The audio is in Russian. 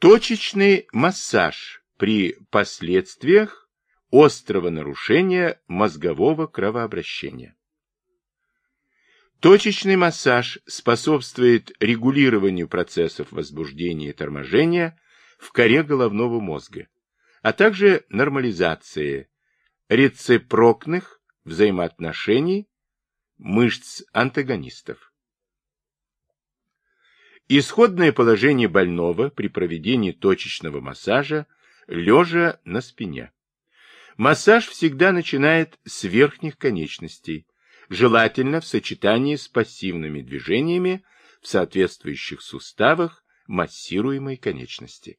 Точечный массаж при последствиях острого нарушения мозгового кровообращения. Точечный массаж способствует регулированию процессов возбуждения и торможения в коре головного мозга, а также нормализации рецепрокных взаимоотношений мышц-антагонистов. Исходное положение больного при проведении точечного массажа лежа на спине. Массаж всегда начинает с верхних конечностей, желательно в сочетании с пассивными движениями в соответствующих суставах массируемой конечности.